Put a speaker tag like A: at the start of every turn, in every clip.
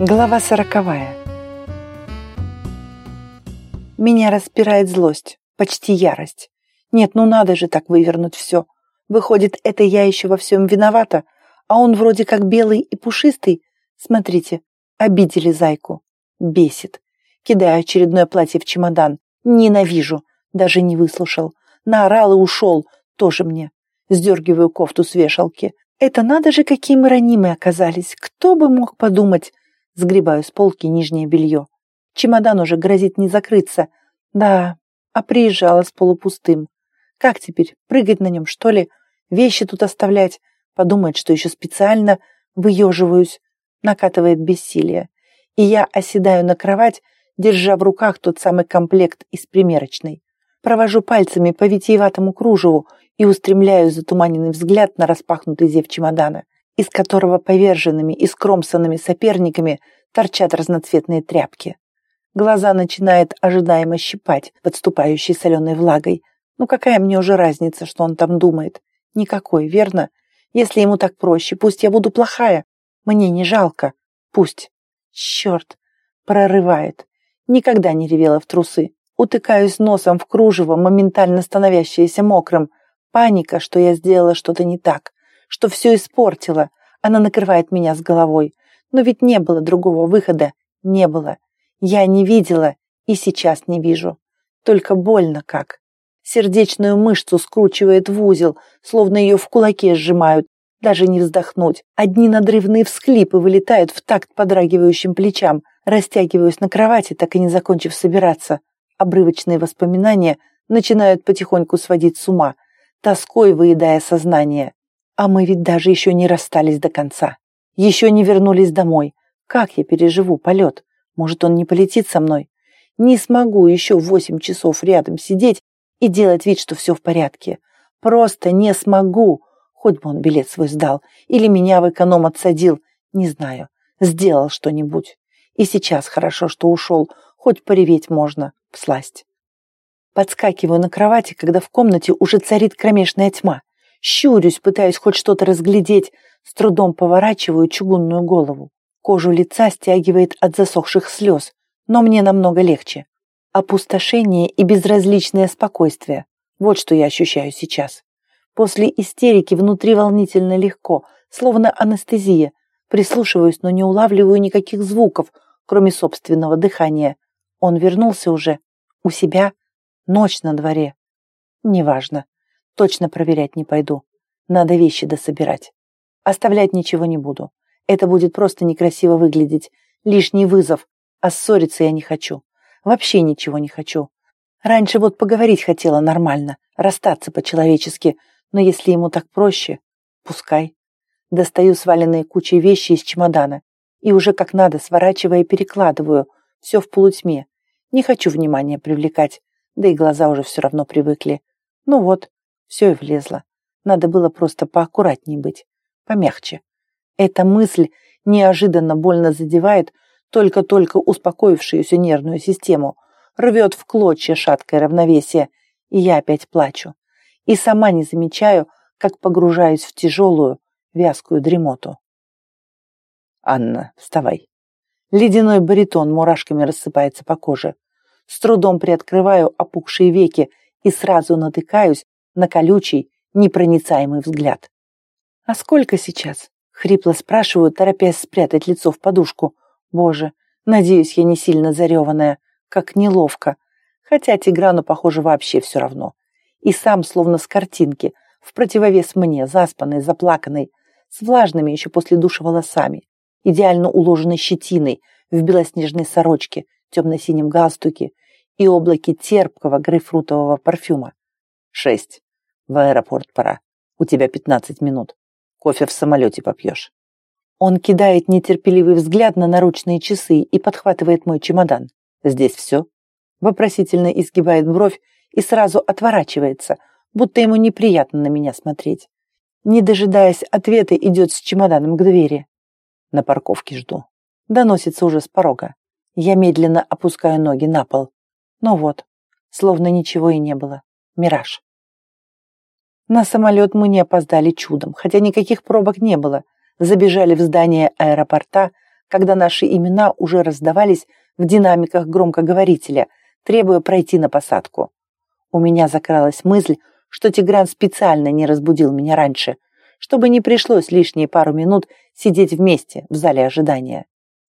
A: Глава сороковая. Меня распирает злость, почти ярость. Нет, ну надо же так вывернуть все. Выходит, это я еще во всем виновата, а он вроде как белый и пушистый. Смотрите, обидели зайку. Бесит. Кидаю очередное платье в чемодан. Ненавижу. Даже не выслушал. Наорал и ушел. Тоже мне. Сдергиваю кофту с вешалки. Это надо же, какие мы ранимые оказались. Кто бы мог подумать? Сгребаю с полки нижнее белье. Чемодан уже грозит не закрыться. Да, а приезжала с полупустым. Как теперь, прыгать на нем, что ли? Вещи тут оставлять? Подумает, что еще специально выеживаюсь. Накатывает бессилие. И я оседаю на кровать, держа в руках тот самый комплект из примерочной. Провожу пальцами по витиеватому кружеву и устремляю затуманенный взгляд на распахнутый зев чемодана, из которого поверженными и скромсанными соперниками торчат разноцветные тряпки. Глаза начинает ожидаемо щипать, подступающей соленой влагой. Ну какая мне уже разница, что он там думает? Никакой, верно? Если ему так проще, пусть я буду плохая. Мне не жалко. Пусть. Черт. Прорывает. Никогда не ревела в трусы. Утыкаюсь носом в кружево, моментально становящееся мокрым. Паника, что я сделала что-то не так, что все испортила. Она накрывает меня с головой. Но ведь не было другого выхода. Не было. Я не видела и сейчас не вижу. Только больно как. Сердечную мышцу скручивает в узел, словно ее в кулаке сжимают. Даже не вздохнуть. Одни надрывные всхлипы вылетают в такт подрагивающим плечам. Растягиваюсь на кровати, так и не закончив собираться. Обрывочные воспоминания начинают потихоньку сводить с ума, тоской выедая сознание. А мы ведь даже еще не расстались до конца. Еще не вернулись домой. Как я переживу полет? Может, он не полетит со мной? Не смогу еще восемь часов рядом сидеть и делать вид, что все в порядке. Просто не смогу. Хоть бы он билет свой сдал или меня в эконом отсадил. Не знаю. Сделал что-нибудь. И сейчас хорошо, что ушел. Хоть пореветь можно. Всласть. Подскакиваю на кровати, когда в комнате уже царит кромешная тьма. Щурюсь, пытаюсь хоть что-то разглядеть, с трудом поворачиваю чугунную голову. Кожу лица стягивает от засохших слез, но мне намного легче. Опустошение и безразличное спокойствие. Вот что я ощущаю сейчас. После истерики внутри волнительно легко, словно анестезия. Прислушиваюсь, но не улавливаю никаких звуков, кроме собственного дыхания. Он вернулся уже. У себя. Ночь на дворе. Неважно. Точно проверять не пойду. Надо вещи дособирать. Оставлять ничего не буду. Это будет просто некрасиво выглядеть. Лишний вызов. А ссориться я не хочу. Вообще ничего не хочу. Раньше вот поговорить хотела нормально, расстаться по-человечески, но если ему так проще, пускай. Достаю сваленные кучей вещи из чемодана и уже как надо, сворачивая, перекладываю. Все в полутьме. Не хочу внимания привлекать, да и глаза уже все равно привыкли. Ну вот, все и влезло. Надо было просто поаккуратнее быть, помягче. Эта мысль неожиданно больно задевает только-только успокоившуюся нервную систему, рвет в клочья шаткое равновесие, и я опять плачу. И сама не замечаю, как погружаюсь в тяжелую, вязкую дремоту. «Анна, вставай!» Ледяной баритон мурашками рассыпается по коже. С трудом приоткрываю опухшие веки и сразу натыкаюсь на колючий, непроницаемый взгляд. «А сколько сейчас?» Хрипло спрашиваю, торопясь спрятать лицо в подушку. Боже, надеюсь, я не сильно зареванная. Как неловко. Хотя Тиграну, похоже, вообще все равно. И сам, словно с картинки, в противовес мне, заспанный, заплаканный, с влажными еще после душа волосами, идеально уложенной щетиной, в белоснежной сорочке, темно-синем галстуке и облаке терпкого грейпфрутового парфюма. Шесть. В аэропорт пора. У тебя пятнадцать минут. Кофе в самолете попьешь. Он кидает нетерпеливый взгляд на наручные часы и подхватывает мой чемодан. Здесь все. Вопросительно изгибает бровь и сразу отворачивается, будто ему неприятно на меня смотреть. Не дожидаясь ответа, идет с чемоданом к двери. На парковке жду. Доносится уже с порога. Я медленно опускаю ноги на пол. Ну вот, словно ничего и не было. Мираж. На самолет мы не опоздали чудом, хотя никаких пробок не было. Забежали в здание аэропорта, когда наши имена уже раздавались в динамиках громкоговорителя, требуя пройти на посадку. У меня закралась мысль, что Тигран специально не разбудил меня раньше, чтобы не пришлось лишние пару минут сидеть вместе в зале ожидания.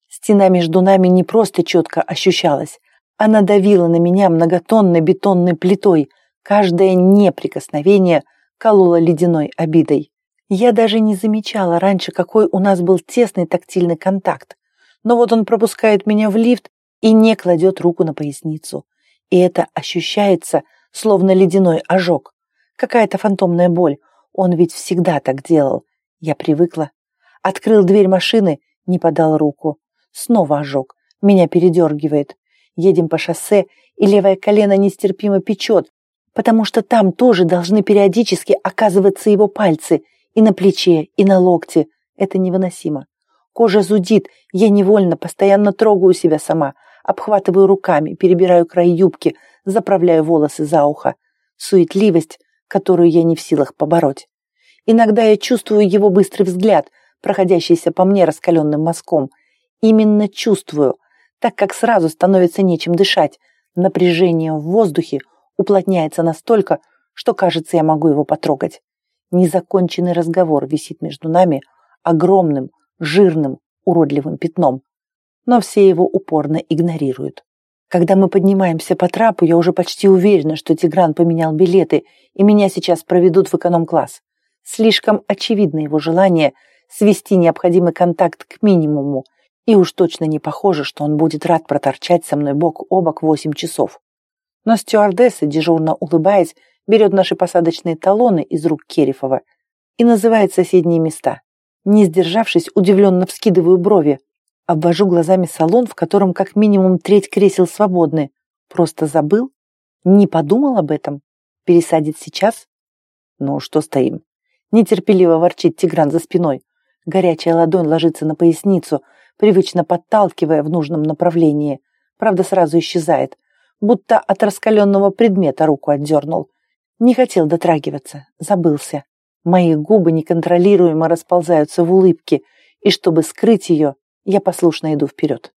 A: Стена между нами не просто четко ощущалась, она давила на меня многотонной бетонной плитой, каждое неприкосновение кололо ледяной обидой. Я даже не замечала раньше, какой у нас был тесный тактильный контакт. Но вот он пропускает меня в лифт и не кладет руку на поясницу. И это ощущается, словно ледяной ожог. Какая-то фантомная боль. Он ведь всегда так делал. Я привыкла. Открыл дверь машины, не подал руку. Снова ожог. Меня передергивает. Едем по шоссе, и левое колено нестерпимо печет, потому что там тоже должны периодически оказываться его пальцы и на плече, и на локте. Это невыносимо. Кожа зудит, я невольно постоянно трогаю себя сама, обхватываю руками, перебираю край юбки, заправляю волосы за ухо. Суетливость, которую я не в силах побороть. Иногда я чувствую его быстрый взгляд, проходящийся по мне раскаленным мазком. Именно чувствую, так как сразу становится нечем дышать. Напряжение в воздухе уплотняется настолько, что, кажется, я могу его потрогать. Незаконченный разговор висит между нами огромным, жирным, уродливым пятном. Но все его упорно игнорируют. Когда мы поднимаемся по трапу, я уже почти уверена, что Тигран поменял билеты, и меня сейчас проведут в эконом-класс. Слишком очевидно его желание свести необходимый контакт к минимуму, и уж точно не похоже, что он будет рад проторчать со мной бок о бок восемь часов. Но стюардесса, дежурно улыбаясь, берет наши посадочные талоны из рук Керифова и называет соседние места. Не сдержавшись, удивленно вскидываю брови. Обвожу глазами салон, в котором как минимум треть кресел свободны. Просто забыл? Не подумал об этом? Пересадит сейчас? Ну, что стоим? Нетерпеливо ворчит Тигран за спиной. Горячая ладонь ложится на поясницу, привычно подталкивая в нужном направлении. Правда, сразу исчезает будто от раскаленного предмета руку отдернул. Не хотел дотрагиваться, забылся. Мои губы неконтролируемо расползаются в улыбке, и чтобы скрыть ее, я послушно иду вперед.